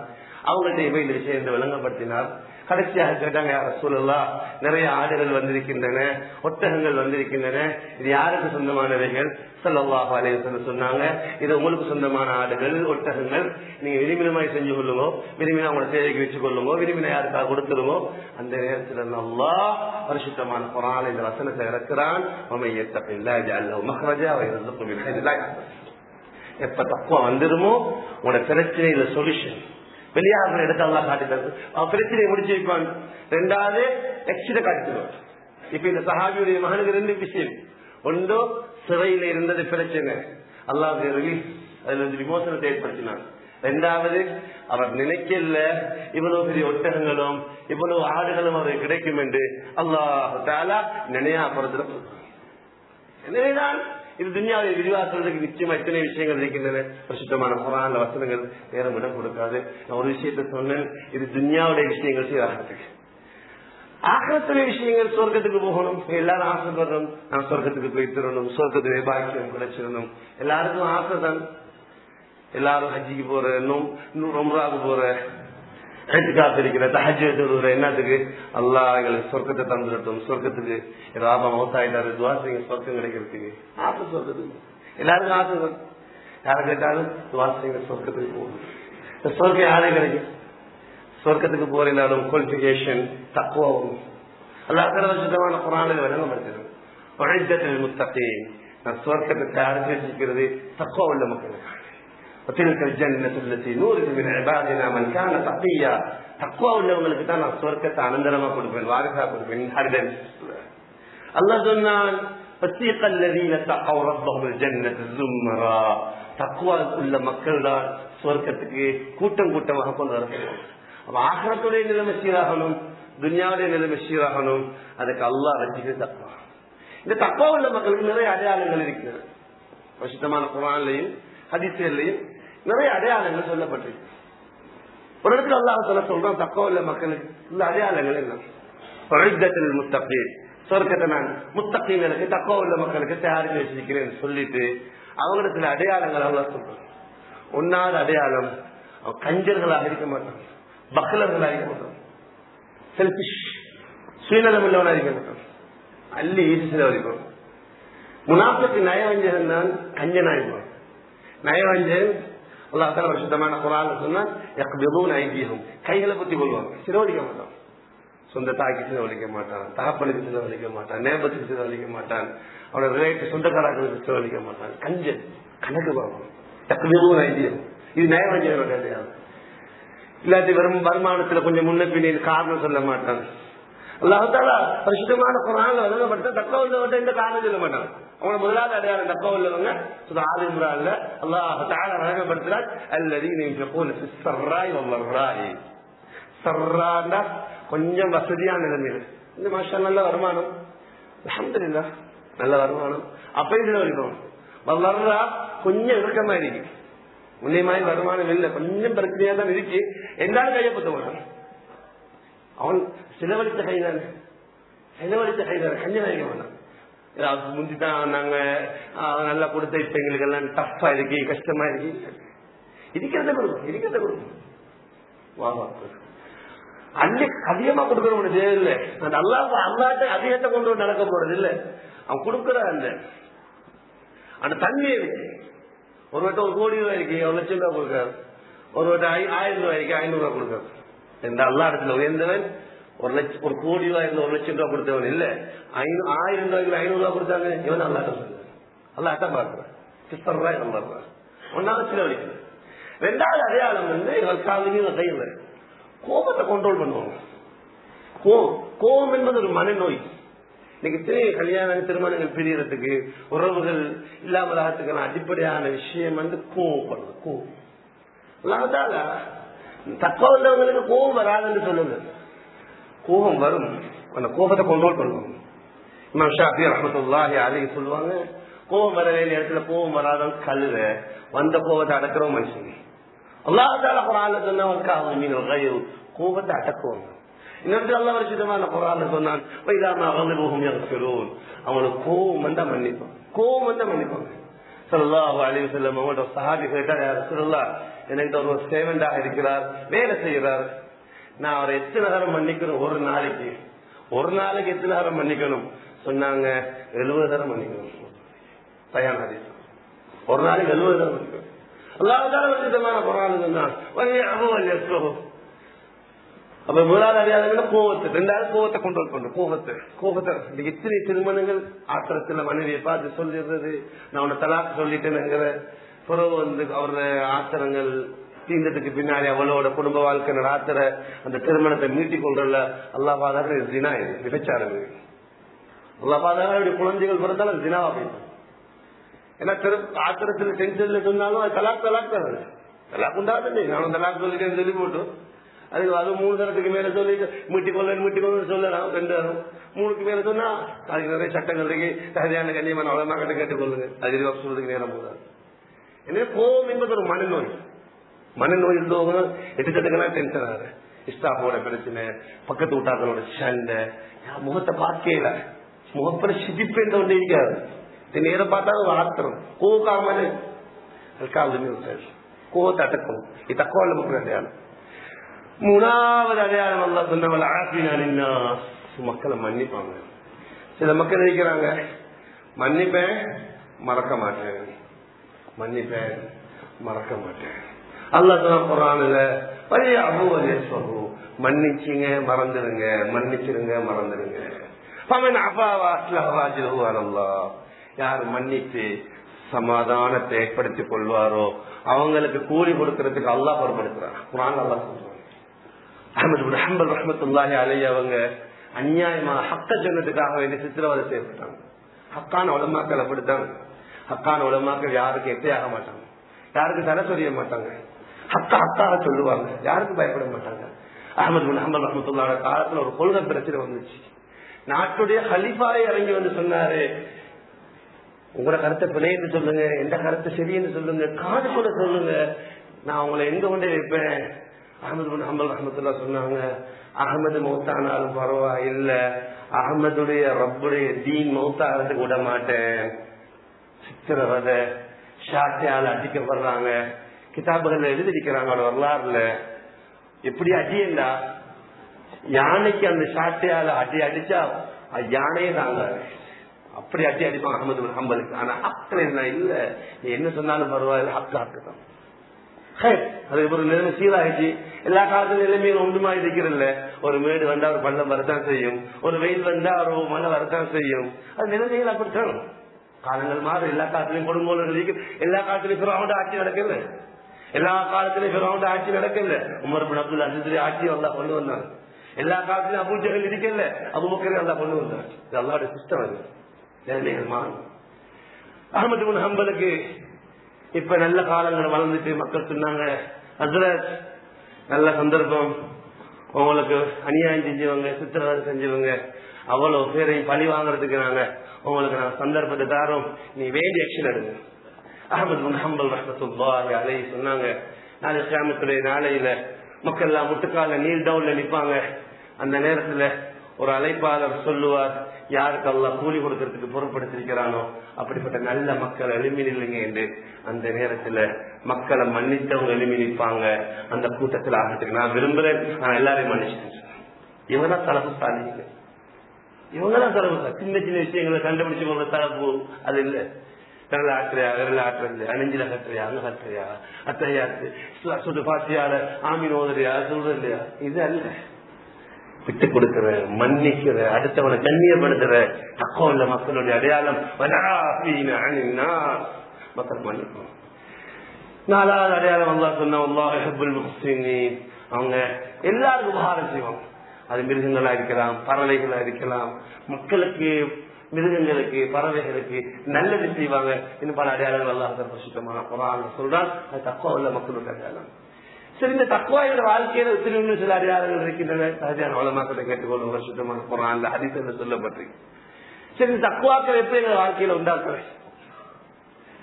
அவங்கள்ட்ட இந்த விஷயத்தை விளங்கப்படுத்தினார். கடைசியாக கேட்டாங்க யார சூழலா நிறைய ஆடுகள் வந்திருக்கின்றன ஒட்டகங்கள் வந்திருக்கின்றன. இது யாருக்கு சொந்தமானவைகள்? சல்லாஹு அலைய சொன்னாங்க இது உங்களுக்கு சொந்தமான ஆடுகள் ஒட்டகங்கள். நீங்க விரும்பினமாய் செஞ்சு கொள்ளுங்க விரும்பினா உங்களை சேவைக்கு வச்சு கொள்ளுங்க விரும்பினா யாருக்காக கொடுத்துருங்க. அந்த நேரத்தில் நல்லா பரிசுத்தமான குரான் இந்த வசனத்தை இறக்குறான். எப்ப தப்பா வந்துருமோ உங்களோட பிரச்சனையில சொல்யூஷன் வெளியாக எடுத்தாலும் காட்டித்தரு அவன் பிரச்சனையை முடிச்சு வைப்பான் ரெண்டாவது எக்ஸிட காட்டிடுவான் இப்ப இந்த சஹாபியுடைய மகனுக்கு ரெண்டு விஷயம் ஒன்று சிறையில இருந்தது பிரச்சனை அல்லாஹ் ரிலீஸ் அதுல இருந்து விமோசனத்தை ஏற்படுத்தினார் ரெண்டாவது அவர் நினைக்கல இவ்வளவு பெரிய ஒட்டகங்களும் இவ்வளவு ஆடுகளும் அவருக்கு கிடைக்கும் என்று அல்லாஹ் தாலா நினையா புறத்துல எனவேதான் இது துன்யாவை விரிவாக்குறதுக்கு நிச்சயமா எத்தனை விஷயங்கள் இருக்கின்றன பிரசுத்தமான குரான்ல வசனங்கள் நேரம் இடம் கொடுக்காது நான் ஒரு விஷயத்த சொன்னேன் இது துன்யாவுடைய விஷயங்கள் சீராகிறதுக்கு ஆக்கிரத்துடைய விஷயங்கள் சொர்க்கத்துக்கு போகணும் எல்லாரும் ஆசைப்படுறோம் நான் சொர்க்கத்துக்கு போய் தரணும் சொர்க்கத்துடைய பாக்கியம் கிடைச்சிடணும் எல்லாருக்கும் ஆசை தான் எல்லாரும் ஹஜ்ஜிக்கு போற இன்னும் இன்னும் ரொம்பராக போற காத்து இருக்கிற தஹஜ் தொழுகிற என்னத்துக்கு? அல்லாஹ் எங்களுக்கு சொர்க்கத்தை தந்துடட்டும் சொர்க்கத்துக்கு ராபா மௌத்தாயிட்டாரு துவா செய்யுங்க சொர்க்கம் கிடைக்கிறதுக்கு. ஆசை சொர்க்கத்துக்கு எல்லாருக்கும் ஆசை யாரை கேட்டாலும் துவா செய்யுங்க சொர்க்கத்துக்கு போகணும் இந்த சொர்க்கம் யாரே கிடைக்கும்? சொர்க்கத்துக்கு போறீங்களும் குவாலிபிகேஷன் தக்குவாகும் அல்லாஹ் சுத்தமான குரானில் விளங்கப்படுத்தணும் வழித்தத்தில் முத்தகை நான் சொர்க்கத்தை தயார் வச்சிருக்கிறது தக்குவா உள்ள மக்களுக்கு. وتلك الجنة التي نورث من عبادنا من كان تقيا தக்குவா உள்ளவங்களுக்கு தான் நான் சொர்க்கத்தை அனந்தரமா கொடுப்பேன் வாரிசா கொடுப்பேன் ஹரிதன் அல்லாஹ் சொன்னான் فسيق الذين تقوا ربهم الجنة زمرا தக்குவா உள்ள மக்கள் தான் சொர்க்கத்துக்கு கூட்டம் கூட்டமாக கொண்டு வரப்படுவாங்க அப்ப ஆகரத்துடைய நிலைமை சீராகணும் துன்யாவுடைய நிலைமை சீராகணும் அதுக்கு அல்லாஹ் வச்சுக்கிறது தக்குவா இந்த தக்குவா உள்ள மக்களுக்கு நிறைய அடையாளங்கள் இருக்கிறது பிரசித்தமான குரான்லையும் ஹதிசையிலையும் நிறைய அடையாளங்கள் சொல்லப்பட்டிருக்கு. ஒரு இடத்துல அல்லாஹ் சொல்ல சொல்றோம் தக்குவா உள்ள மக்களுக்கு இந்த அடையாளங்கள் என்ன? பழைத்தத்தில் முத்தப்பி சொர்க்கத்தை நான் முத்தப்பீங்களுக்கு தக்குவா உள்ள மக்களுக்கு தயாரித்து வச்சிருக்கிறேன் சொல்லிட்டு அவங்களிடத்துல அடையாளங்கள் அவ்வளவு சொல்றோம் ஒன்னாவது அடையாளம் அவன் கஞ்சர்களாக இருக்க மாட்டான் பக்லர்களாக இருக்க மாட்டான். செல்பிஷ் சுயநலம் உள்ளவனாக இருக்க மாட்டான். அள்ளி ஈசி வரைக்கும் முனாப்பத்தி நயவஞ்சகன் தான் கஞ்சனாயிருப்பான் நயவஞ்சன் அல்லாஹால ஒரு சுத்தமான குரான் சொன்னா ஐதீகம் கைகளை பத்தி கொள்வாங்க சிலவழிக்க மாட்டான் சொந்த தாய்க்கு சிலவழிக்க மாட்டான் தகப்பனுக்கு சிலவழிக்க மாட்டான் நேபத்துக்கு சிலவழிக்க மாட்டான் அவனோட ரிலேட்டிவ் சொந்தக்காரர்களுக்கு சிலவழிக்க மாட்டான் கஞ்சன் கணக்கு பார்க்கணும் ஐதீகம் இது நயவஞ்சகனோட கிடையாது இல்லாட்டி வெறும் வருமானத்துல கொஞ்சம் முன்ன பின்ன காரணம் சொல்ல மாட்டான் அல்லாஹால பரிசுத்தமான குரான் வழங்கப்பட்ட தக்க உள்ளவங்க இந்த காரணம் சொல்ல மாட்டாங்க. அவங்க முதலாவது அடையாளம் தக்க உள்ளவங்க ஆதி முறால அல்லாஹ் வழங்கப்படுத்துறார் அல்லது சர்ராய் வர்றாய் சர்ராண்டா கொஞ்சம் வசதியான நிலைமையில. இந்த மாஷா நல்ல வருமானம். அலமதுல்லா நல்ல வருமானம். அப்பயும் செலவழிப்போம் வர்றா கொஞ்சம் இறுக்கமா இருக்கு. முன்னே மாதிரி வருமானம் இல்லை கொஞ்சம் பிரச்சனையா தான் இருக்கு. எந்தாலும் கையப்பத்த மாட்டான் அவன் செலவழித்த கைதானே? செலவழித்த கைதானே? கஞ்ச நினைக்க மாட்டான் ஏதாவது முந்திதான் நாங்க நல்லா கொடுத்த இப்ப எங்களுக்கு எல்லாம் டஃபா இருக்கு கஷ்டமா இருக்கு இருக்கிறத கொடுக்கும் இருக்கிறத கொடுக்கும் வா வா. அள்ளி அதிகமா கொடுக்கற தேவையில்லை. அந்த அல்லா அல்லாட்ட அதிகத்தை கொண்டு வந்து நடக்க போறது இல்ல. அவன் கொடுக்கற அந்த அந்த தண்ணி இருக்கு ஒரு வட்டம் ஒரு கோடி ரூபாய் இருக்கு ஒரு லட்சம் ரூபாய் கொடுக்காரு ஒரு வட்டம் ஆயிரம் ரூபாய் இருக்கு ஐநூறு ரூபாய் கொடுக்காரு இந்த அல்லா இடத்துல உயர்ந்தவன் ஒரு லட்சம் ஒரு கோடி ரூபாய் ஒரு லட்சம் ரூபாய் கொடுத்தவன் இல்ல ஆயிரம் ரூபாய்க்கு ஐநூறு ரூபாய் கொடுத்தாங்க இவன் அல்லா சொல்லுங்க அல்லாட்ட பாக்குறேன் சிஸ்டர் ரூபாய் நம்பர் ஒன்னாவது செலவழிக்கல ரெண்டாவது அடையாளம் வந்து இவர் காலையில் கையில் கோபத்தை கண்ட்ரோல் பண்ணுவாங்க கோபம் என்பது ஒரு மனநோய் இன்னைக்கு திரு கல்யாணம் திருமணங்கள் பிரியறதுக்கு உறவுகள் இல்லாமல் ஆகிறதுக்கான அடிப்படையான விஷயம் வந்து கோவப்படுறது கோவம் அல்லாதால வந்தவங்களுக்கு கோபம் வராதுன்னு சொல்லுங்க. கோபம் வரும். அந்த கோபத்தை கண்ட்ரோல் பண்ணுவோம். இமாம் ஷாஃபி ரஹமத்துல்லாஹி அலி சொல்லுவாங்க கோபம் வர வேண்டிய இடத்துல கோபம் வராதவன் கழுத. வந்த கோபத்தை அடக்கிறோம் மனுஷன் அல்லாஹால குரான்ல சொன்னவங்க கோபத்தை அடக்குவாங்க. இன்னொரு அல்ல வருஷமான குரான் சொன்னான் அவங்களுக்கு கோபம் வந்தா மன்னிப்பான் கோவம் வந்தா மன்னிப்பாங்க. சொல்லலாம் அலி செல்லம் அவங்களோட சஹாபி கேட்டா யார் சொல்லலாம் என்கிட்ட ஒரு சேவண்டாக இருக்கிறார் வேலை செய்கிறார். நான் அவரை எத்தனை நேரம் மன்னிக்கணும்? ஒரு நாளைக்கு. ஒரு நாளைக்கு எத்தனை நேரம் மன்னிக்கணும்? சொன்னாங்க எழுபது நேரம் மன்னிக்கணும். தயார் ஒரு நாளைக்கு எழுபது நேரம் மன்னிக்கணும். அல்லாஹால விதமான குரான் சொன்னான். அப்ப முதலாவது அடையாளங்கள் கோவத்தை ரெண்டாவது கோவத்தை கொண்டு கொண்டு கோபத்தை. கோபத்தை. இந்த இத்தனை திருமணங்கள் ஆத்திரத்துல மனைவியை பார்த்து சொல்லிடுறது. நான் உன்னை தலாக்கு சொல்லிட்டேனுங்கிற பிறகு வந்து அவரோட ஆத்திரங்கள் தீந்ததுக்கு பின்னாடி அவளோட குடும்ப வாழ்க்கை நடாத்துற அந்த திருமணத்தை மீட்டிக் கொள்றல அல்லா பாதாக தினா இது விபச்சாரம் அல்லா பாதாக குழந்தைகள் பிறந்தாலும் தினாவா போயிடும் ஏன்னா திரு ஆத்திரத்துல செஞ்சதுல சொன்னாலும் அது தலாக் தலாக் தான் அது. தலாக் உண்டாது நானும் தலாக் சொல்லிட்டேன்னு சொல்லி போட்டோம் அது அது மூணு தரத்துக்கு மேல சொல்லி மீட்டி கொள்ள மீட்டி சொல்லலாம் ரெண்டு தரம் மூணுக்கு மேல சொன்னா அதுக்கு நிறைய சட்டங்கள் இருக்கு. தகுதியான கண்ணியமான அவ்வளவு கிட்ட கேட்டுக்கொள்ளுங்க. அது சொல்றதுக்கு நேரம் போதாது எனவே கோபம் என்பது ஒரு மனநோய் மனநோய் இருந்தவங்க எடுத்துட்டுங்கன்னா டென்ஷன் ஆகுது இஸ்டாஃபோட பிரச்சனை பக்கத்து வீட்டாக்களோட சண்டை முகத்தை பார்க்கல முகப்பட சிதிப்பேன்ற ஒன்று இருக்காது நேரம் பார்த்தா ஒரு ஆத்திரம் கோகாமல் அதுக்காக கோவத்தை அடக்கணும் இது தக்கோல மக்கள் அடையாளம் மூணாவது அடையாளம் அல்ல சொன்னவள் ஆசினா மக்களை மன்னிப்பாங்க சில மக்கள் நினைக்கிறாங்க மன்னிப்பேன் மறக்க மாட்டேன் மன்னிப்பேன் மறக்க மாட்டேன். அல்லாஹ் சொன்ன பழைய வழி அபுவதே சொல்லு மன்னிச்சுங்க மறந்துடுங்க. மன்னிச்சிருங்க மறந்துடுங்க. பமன் அப்பாவா யார் மன்னிச்சு சமாதானத்தை ஏற்படுத்திக் கொள்வாரோ அவங்களுக்கு கூலி கொடுக்கறதுக்கு அல்லாஹ் பொறுப்படுத்துறான் குரான் அல்லாஹ் சொல்றான். அஹமது ஹம்பல் ரஹமத்துல்லாஹி அலை அவங்க அநியாயமா ஹக்க ஜனத்துக்காக வேண்டி சித்திரவதை செய்யப்பட்டாங்க ஹக்கான உலமாக்கள் அப்படித்தான். ஹக்கான உலமாக்கள் யாருக்கு எத்தையாக மாட்டாங்க? யாருக்கு தர சொல்ல மாட்டாங்க? ஹக்கா ஹக்காக சொல்லுவாங்க. யாருக்கும் பயப்பட மாட்டாங்க? அஹமது பின் ஹம்பல் காலத்துல ஒரு கொள்கை பிரச்சனை வந்துச்சு. நாட்டுடைய ஹலிஃபாவை இறங்கி வந்து சொன்னாரு. உங்களோட கருத்தை பிழைன்னு சொல்லுங்க எந்த கருத்தை சரின்னு சொல்லுங்க காது கூட சொல்லுங்க. நான் உங்களை எங்க கொண்டே வைப்பேன்? அகமது பின் ஹம்பல் ரஹமத்துல்லா சொன்னாங்க. அகமது மௌத்தானாலும் பரவாயில்ல. அகமதுடைய ரப்புடைய தீன் மௌத்தாகிறதுக்கு விட மாட்டேன் சித்திரவதை ஷாட்டையால அடிக்கப்படுறாங்க. கிதாபுகள்ல எழுதிருக்கிறாங்க அவரோட வரலாறுல. எப்படி அடியண்டா? யானைக்கு அந்த ஷாட்டையால அடி அடிச்சா யானையே தாங்க. அப்படி அடி அடிப்பான் அகமது பின் ஹம்பலுக்கு. ஆனா அப்படி என்ன இல்ல. நீ என்ன சொன்னாலும் பரவாயில்ல ஹக்கு ஹக்கு தான் ஒரு நிலைமை சீராயிடுச்சு. எல்லா காலத்துல நிலைமையும் ஒன்றுமா இருக்கிறல்ல ஒரு மேடு வந்தா ஒரு பள்ளம் வரத்தான் செய்யும். ஒரு வெயில் வந்தா ஒரு மழை வரத்தான் செய்யும். அது நிலைமைகள் அப்படித்தான். காலங்கள் மாறும். எல்லா காலத்திலையும் கொடுங்கோலர்கள் இருக்கு எல்லா காலத்திலையும் பிறவுண்ட ஆட்சி நடக்கல. எல்லா காலத்திலையும் பிறவுண்ட ஆட்சி நடக்கல. உமர் பின் அப்துல் அசிஸ்ரி ஆட்சி அல்லா கொண்டு வந்தாங்க எல்லா காலத்திலும் அபூஜர்கள் இருக்கல. அபுபக்கரே அல்லா கொண்டு வந்தாங்க இது அல்லாவுடைய சிஸ்டம் அது. நிலைமைகள் மாறும். அகமது முன் ஹம்பலுக்கு இப்ப நல்ல காலங்கள் வளர்ந்துட்டு மக்கள் சொன்னாங்க ஹசரத் நல்ல சந்தர்ப்பம். உங்களுக்கு அநியாயம் செஞ்சவங்க சித்திரவதை செஞ்சவங்க அவ்வளவு பேரையும் பழி வாங்குறதுக்கு நாங்க உங்களுக்கு நான் சந்தர்ப்பத்தை தாரோம். நீ வேண்டிய ஆக்ஷன் எடுங்க. அகமது முன்ஹம்பல் அலை சொன்னாங்க. நாளை கிராமத்துடைய நாளையில மக்கள் எல்லாம் முட்டுக்கால நீல் டவுன்ல நிப்பாங்க. அந்த நேரத்துல ஒரு அழைப்பாளர் சொல்லுவார் யாருக்கு அல்லா கூலி கொடுக்கறதுக்கு பொருட்படுத்திருக்கிறானோ அப்படிப்பட்ட நல்ல மக்கள் எழுமி நில்லுங்க என்று. அந்த நேரத்துல மக்களை மன்னித்தவங்க எழுமி நிற்பாங்க. அந்த கூட்டத்தில் ஆகிறதுக்கு நான் விரும்புறேன். நான் எல்லாரையும் மன்னிச்சிட்டேன் இவனா தலப்பு இவங்க இவங்கதான் தலப்பு சின்ன சின்ன விஷயங்களை கண்டுபிடிச்சு கொள்ள அது இல்ல. விரல ஆட்டுறியா விரல ஆட்டுறது அணிஞ்சில கட்டுறியா அங்க கட்டுறியா அத்தையா சுட்டு பாத்தியால ஆமீன் ஓதுறியா சொல்றது இல்லையா? இது அல்ல. விட்டு கொடுக்கிற மன்னிக்கிற அடுத்தவனை கண்ணியப்படுத்துற தக்கோ இல்ல மக்களுடைய அடையாளம். மக்கள் மன்னிக்கும் நாலாவது அடையாளம் அல்லா சொன்ன அவங்க எல்லாருக்கும் உபகாரம் செய்வாங்க. அது மிருகங்களா இருக்கலாம் பறவைகளா இருக்கலாம் மக்களுக்கு மிருகங்களுக்கு பறவைகளுக்கு நல்லது செய்வாங்க இன்னும் பல அடையாளங்கள் எல்லாம் பிரசுத்தமான குரான் சொல்றான். அது தக்குவா உள்ள மக்களுக்கு அடையாளம். சரி இந்த தக்குவாயோட வாழ்க்கையில திரும்ப சில அடையாளங்கள் இருக்கின்றன. சகஜான வளமாக்கத்தை கேட்டுக்கொள்ளும் வருஷத்தமான குரான்ல அதிசல சொல்லப்பட்டிருக்கு சரி இந்த தக்குவாக்கள் எப்படி எங்க வாழ்க்கையில உண்டாக்குறேன்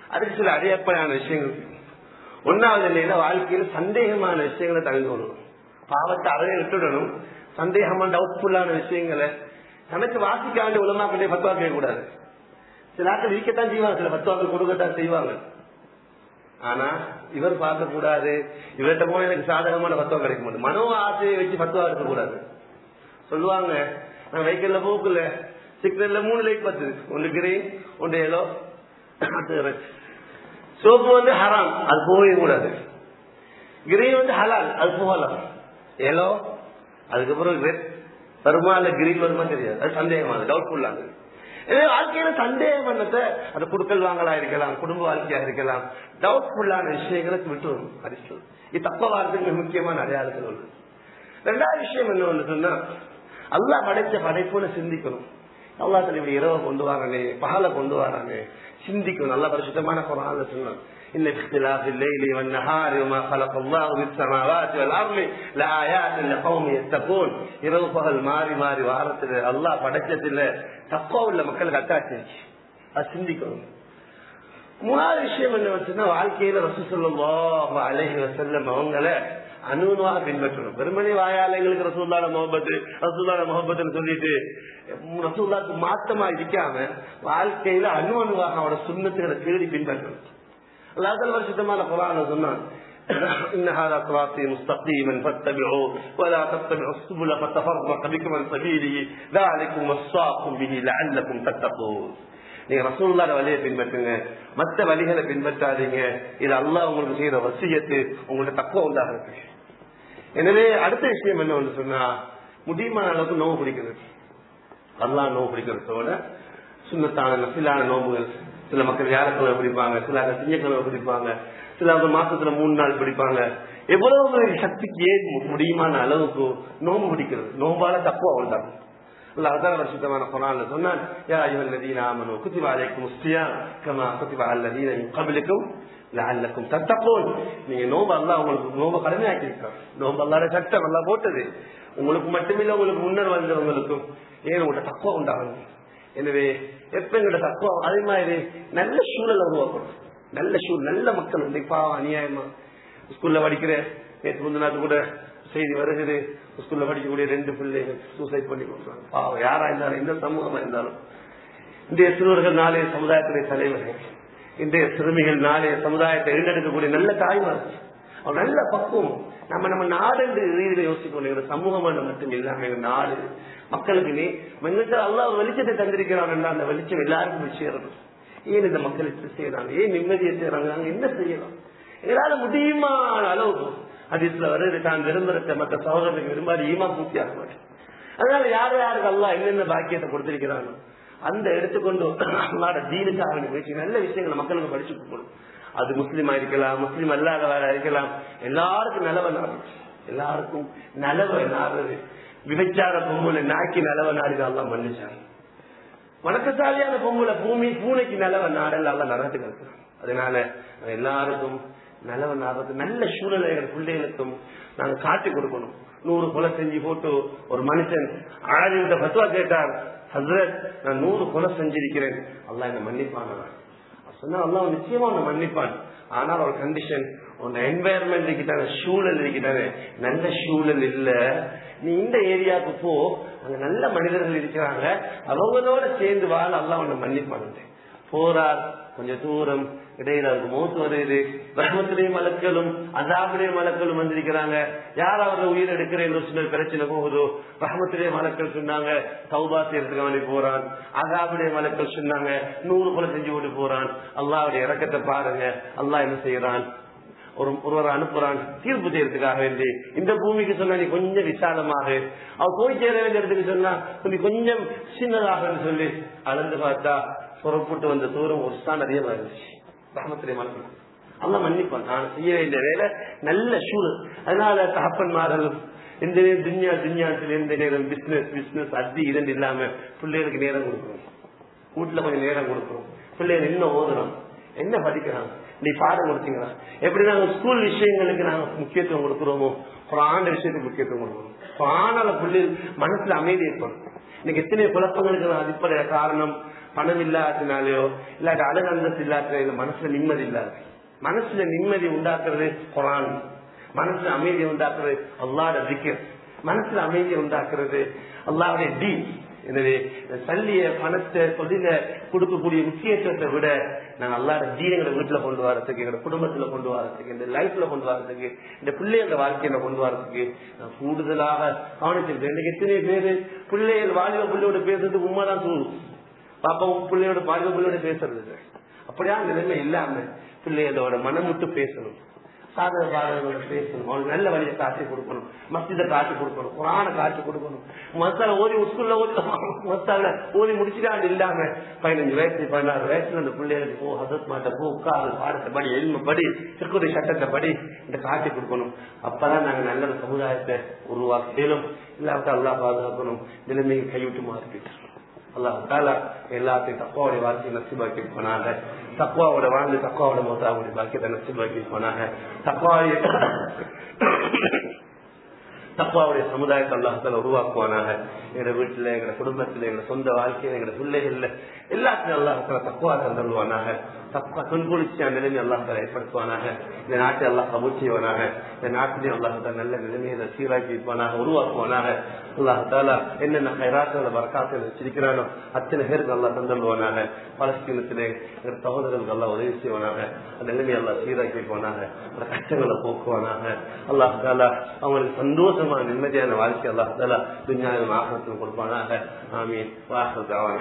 அதுக்கு சில அடையப்படையான விஷயங்கள் ஒன்னாவது நிலையில வாழ்க்கையில சந்தேகமான விஷயங்களை தகுந்து கொள்ளணும் பாவத்தை அறவே விட்டுடணும். சந்தேகமா டவுட்ஃபுல்லான விஷயங்களை தனக்கு வாசிக்க வேண்டிய உலமாக்களுடைய பத்துவா கேட்கக்கூடாது. சில ஆட்கள் இருக்கத்தான் செய்வாங்க சில பத்துவாக்கள் கொடுக்கத்தான் செய்வாங்க. ஆனா இவர் பார்க்க கூடாது இவர்கிட்ட போன எனக்கு சாதகமான பத்துவா கிடைக்க மாட்டேன். மனோ ஆசையை வச்சு பத்துவா எடுக்க கூடாது சொல்லுவாங்க நான் வைக்கல போக்குல சிக்னல்ல மூணு லைட் பத்து ஒன்று கிரீன் ஒன்று எல்லோ சோப்பு வந்து ஹராம் அது போகவே கூடாது. கிரீன் வந்து ஹலால் அது போகலாம். எலோ அதுக்கப்புறம் ரெட் வருமா இல்ல கிரீன் வருமா தெரியாது. அது சந்தேகமானது டவுட்ஃபுல்லானது வாழ்க்கையில சந்தேகம் பண்ணத அது குடுக்கல் வாங்கலா இருக்கலாம் குடும்ப வாழ்க்கையா இருக்கலாம் டவுட்ஃபுல்லான விஷயங்களை விட்டு வரும் அரிசல் இது தப்ப வாழ்க்கைக்கு முக்கியமான அடையாளத்தில் ஒன்று ரெண்டாவது விஷயம் என்ன ஒன்று சொன்னா அல்லா படைச்ச படைப்புன்னு சிந்திக்கணும். அல்லா தலைவர் இப்படி இரவை கொண்டு வரானே பகலை கொண்டு வரானே சிந்திக்கும் நல்ல பரிசுத்தமான குரான் சொன்னான். إن في اختلاف الليل والنهار وما خلق الله في السماوات والأرض لآيات لقوم يتقون இரவு பகல் மாறி மாறி வாரத்துல அல்லாஹ் படைச்சதுல தப்பா உள்ள மக்களுக்கு அட்டாச்சு அது சிந்திக்கணும் மூணாவது விஷயம் என்ன வச்சுன்னா வாழ்க்கையில ரசூ சொல்லுவோம் அழகி வசல்லம் அவங்கள அணுவாக பின்பற்றணும் வெறுமனே வாயால எங்களுக்கு ரசூல்லான முகப்பத்து ரசூல்லான முகப்பத்துன்னு சொல்லிட்டு ரசூல்லாக்கு மாத்தமா இருக்காம வாழ்க்கையில அணு அணுவாக அவரோட சுண்ணத்துகளை தேடி பின்பற்றணும் அல்லாத வருஷத்தமான குரான சொன்னான் إن هذا صراطي مستقيما فاتبعوه ولا تتبعوا السبل فتفرق بكم عن سبيله ذلكم وصاكم به لعلكم تتقون நீங்க ரசூல்லாட வழியை பின்பற்றுங்க மத்த வழிகளை பின்பற்றாதீங்க இது அல்லாஹ் உங்களுக்கு செய்யற வசியத்து உங்களுக்கு தக்குவ உண்டாகிறது எனவே அடுத்த விஷயம் என்ன ஒன்று சொன்னா முடியுமான அளவுக்கு நோவு பிடிக்கிறது அல்லாஹ் நோவு பிடிக்கிறதோட சுண்ணத்தான நசிலான நோம்புகள் சில மக்கள் வியாழக்கிழமை பிடிப்பாங்க சில திங்கக்கிழமை பிடிப்பாங்க சில மாசத்துல மூணு நாள் பிடிப்பாங்க. எவ்வளவு சக்திக்கு ஏன் முடியுமான அளவுக்கு நோம்பு பிடிக்கிறது? நோம்பால தப்புவா உண்டாகும் அதான் வருஷத்தமான குரான்ல சொன்னான் யா ஐயுஹல் லதீன ஆமனு குத்திப அலைக்கும் ஸியாம் கமா குத்திப அலல் லதீன லஅல்லக்கும் தத்தகூன் நீங்க நோம்பு அல்லாஹ் உங்களுக்கு நோம்பு கடமையாக்கி இருக்கான் நோம்பு அல்லாஹ்வுடைய சட்டம் அல்லாஹ் போட்டது. உங்களுக்கு மட்டுமில்ல உங்களுக்கு முன்னர் வந்தவங்களுக்கும். ஏன் உங்கள்கிட்ட தக்குவா உண்டாகணும் எனவே எப்ப எங்கள்ட்ட தக்குவா அதே மாதிரி நல்ல சூழலை உருவாக்கணும். நல்ல சூழ் நல்ல மக்கள் வந்து பாவம் அநியாயமா ஸ்கூல்ல படிக்கிற நேற்று முந்தின கூட செய்தி வருகிறது. ஸ்கூல்ல படிக்கக்கூடிய ரெண்டு பிள்ளைகள் சூசைட் பண்ணி கொடுக்குறாங்க பாவம் யாரா இருந்தாலும் எந்த சமூகமா இருந்தாலும். இன்றைய சிறுவர்கள் நாளைய சமுதாயத்துடைய தலைவர்கள் இன்றைய சிறுமிகள் நாளைய சமுதாயத்தை எழுந்தெடுக்கக்கூடிய நல்ல தாய்மார்கள். நல்ல பக்குவம். நம்ம நம்ம நாடு என்று ரீதியில யோசிக்கணும். எங்க சமூகம் மட்டும் இல்லாம நாடு. மக்களுக்கு நீ எங்களுக்கு அல்லா வெளிச்சத்தை தந்திருக்கிறான் அந்த வெளிச்சம் எல்லாருக்கும் சேரணும். ஏன் இந்த மக்கள் இப்படி செய்யறாங்க ஏன் நிம்மதியை செய்யறாங்க நாங்க என்ன செய்யலாம்? எங்களால முடியுமான அளவுக்கு அதிசல வருது. தான் விரும்புறத மற்ற சகோதரர்களுக்கு விரும்பாது ஈமா பூர்த்தி ஆக மாட்டேன். அதனால யார் யாருக்கு அல்லா என்னென்ன பாக்கியத்தை கொடுத்திருக்கிறாங்க அந்த எடுத்துக்கொண்டு அல்லாட தீனுக்காக முயற்சி நல்ல விஷயங்களை மக்களுக்கு படிச்சு கொடுக்கணும். அது முஸ்லீமா இருக்கலாம் முஸ்லீம் அல்லாதவரா இருக்கலாம். எல்லாருக்கும் நிலவ நாடு எல்லாருக்கும் நலவ நாடுறது விபச்சார பொம்புல நாய்க்கு நிலவ நாடு எல்லாம் மன்னிச்சாங்க வணக்கசாலியான பொம்புல பூமி பூனைக்கு நிலவ நாடல் எல்லாம் நடந்துட்டு இருக்கிறோம் அதனால எல்லாருக்கும் நிலவ நாடுறது நல்ல சூழ்நிலைகள் பிள்ளைகளுக்கும் நாங்க காட்டி கொடுக்கணும். நூறு கொலை செஞ்சு போட்டு ஒரு மனுஷன் ஆயிரம் பத்துவா கேட்டார் ஹசரத் நான் நூறு கொலை செஞ்சிருக்கிறேன். அல்லா என்ன மன்னிப்பான சொன்னா அல்லாஹ் நிச்சயமா உன்னை மன்னிப்பான். ஆனால் ஒரு கண்டிஷன் உன் என்வாயர்மெண்ட் இருக்கிட்டான சூழல் இருக்கிட்டானே நல்ல சூழல் இல்ல. நீ இந்த ஏரியாவுக்கு போ. அங்க நல்ல மனிதர்கள் இருக்கிறாங்க. அவங்களோட சேர்ந்து வாழ் அல்லாஹ் உன்னை மன்னிப்பான். போறார் கொஞ்சம் தூரம் இடையில அவருக்கு மூத்து வருது. ரஹமத்துடைய மலக்களும் அதாபுடைய மலக்களும் வந்திருக்கிறாங்க. யாராவது உயிர் எடுக்கிறேன் சொன்ன பிரச்சனை போகுதோ? ரஹமத்துடைய மலக்கள் சொன்னாங்க சௌபா செய்யறதுக்கு அவனை போறான். அசாபிலே மலக்கள் சொன்னாங்க நூறு கொலை செஞ்சு கொண்டு போறான். அல்லாவுடைய இறக்கத்தை பாருங்க. அல்லா என்ன செய்யறான்? ஒரு ஒருவர் அனுப்புறான். தீர்ப்பு செய்யறதுக்காக வேண்டி. இந்த பூமிக்கு சொன்னா நீ கொஞ்சம் விசாலமாக அவ போய் சேர வேண்டிய இடத்துக்கு சொன்னா நீ கொஞ்சம் சின்னதாக சொல்லி அளந்து பார்த்தா புறப்பட்டு வந்த தூரம் ஒரு ஸ்தான் அதிகமா இருந்துச்சு ரஹமத்திலே மனசு அல்ல மன்னிப்பான். நான் செய்ய வேண்டிய வேலை நல்ல சூழல். அதனால தகப்பன்மார்கள் இந்த நேரம் துன்யா துன்யாத்தில் எந்த நேரம் பிசினஸ் பிசினஸ் அது இதன் இல்லாம பிள்ளைகளுக்கு நேரம் கொடுக்கணும். வீட்டுல கொஞ்சம் நேரம் கொடுக்கணும். பிள்ளைகள் என்ன ஓதுறோம் என்ன படிக்கிறாங்க நீ பாடம் கொடுத்தீங்களா எப்படி நாங்க ஸ்கூல் விஷயங்களுக்கு நாங்க முக்கியத்துவம் கொடுக்கிறோமோ? ஆண்டு விஷயத்துக்கு முக்கியத்துவம் கொடுக்குறோம் ஆனால பிள்ளை மனசுல அமைதி ஏற்படும் இன்னைக்கு எத்தனை குழப்பங்களுக்கு அடிப்படை காரணம்? பணம் இல்லாததுனாலயோ இல்லாட்டி அழகு அந்தஸ்து மனசுல நிம்மதி இல்லாத மனசுல நிம்மதி உண்டாக்குறது குரான். மனசுல அமைதியை உண்டாக்குறது அல்லாட திக்கர் மனசுல அமைதியை உண்டாக்குறது அல்லாவுடைய டி எனவே சல்லிய பணத்தை தொழில கொடுக்கக்கூடிய முக்கியத்துவத்தை விட நான் அல்லாட ஜீனங்களை வீட்டுல கொண்டு வரதுக்கு எங்க குடும்பத்துல கொண்டு வரதுக்கு இந்த லைஃப்ல கொண்டு வரதுக்கு இந்த பிள்ளைங்க வாழ்க்கையில கொண்டு வரதுக்கு நான் கூடுதலாக கவனிச்சிருக்கேன். எத்தனை பேரு பிள்ளைகள் வாழ்க்கை பிள்ளையோட பேசுறது உண்மைதான் தூணும் பாப்பா பிள்ளையோட பாருங்க பிள்ளையோட பேசுறது அப்படியா? நிலைமை இல்லாம பிள்ளைகளோட மனம் விட்டு பேசணும். சாதக பாதகளோட பேசணும். அவனுக்கு நல்ல வழியை காட்சி கொடுக்கணும். மஸ்ஜித காட்சி கொடுக்கணும். குரான காட்சி கொடுக்கணும். மசால ஓதி ஸ்கூல்ல ஓதி மசால ஓதி முடிச்சுட்டாண்டு இல்லாம பதினஞ்சு வயசு பதினாறு வயசுல அந்த பிள்ளைகளுக்கு போ ஹசத் மாட்ட போ உட்காரு பாடத்தை படி எளிமை படி திருக்குறை சட்டத்தை படி இந்த காட்சி கொடுக்கணும். அப்பதான் நாங்க நல்ல ஒரு சமுதாயத்தை உருவாக்கலும் இல்லாவிட்டா அல்லா பாதுகாக்கணும். நிலைமையை கைவிட்டு மாறிக்கிட்டு அல்லாஹ் தாலா எல்லாத்தையும் தப்பாவுடைய வாழ்க்கையை நசிபாக்கி போனாங்க தப்பாவோட வாழ்ந்து தக்குவாவோட மோசாவுடைய பாக்கியத்தை நசிபாக்கி போனாங்க தப்பாவுடைய தப்பாவுடைய சமுதாயத்தை அல்லாஹால உருவாக்குவானாக எங்க வீட்டுல எங்க குடும்பத்துல எங்க சொந்த வாழ்க்கையில எங்க பிள்ளைகள்ல எல்லாத்தையும் அல்லாஹால தக்குவா தந்துடுவானாக தப்பா துன்புளிச்ச நிலைமை அல்லாஹால ஏற்படுத்துவானாக இந்த நாட்டை எல்லாம் கபூல் இந்த நாட்டிலையும் அல்லாஹால நல்ல நிலைமையை சீராக்கி இருப்பானாக உருவாக்குவானாக அல்லாஹால என்னென்ன கைராக்கள வரக்காத்துல வச்சிருக்கிறானோ அத்தனை பேருக்கு நல்லா தந்துடுவானாக பலஸ்தீனத்திலே எங்க சகோதரர்களுக்கு எல்லாம் உதவி செய்வானாக. அந்த நிலைமை எல்லாம் சீராக்கி போனாங்க அந்த கஷ்டங்களை போக்குவானாக. அல்லாஹாலா அவங்களுக்கு சந்தோஷமான நிம்மதியான வாழ்க்கை அல்லாஹாலா துன்யாவின் ஆகத்தில் கொடுப்பானாக. ஆமீன். வாசல் தாவான்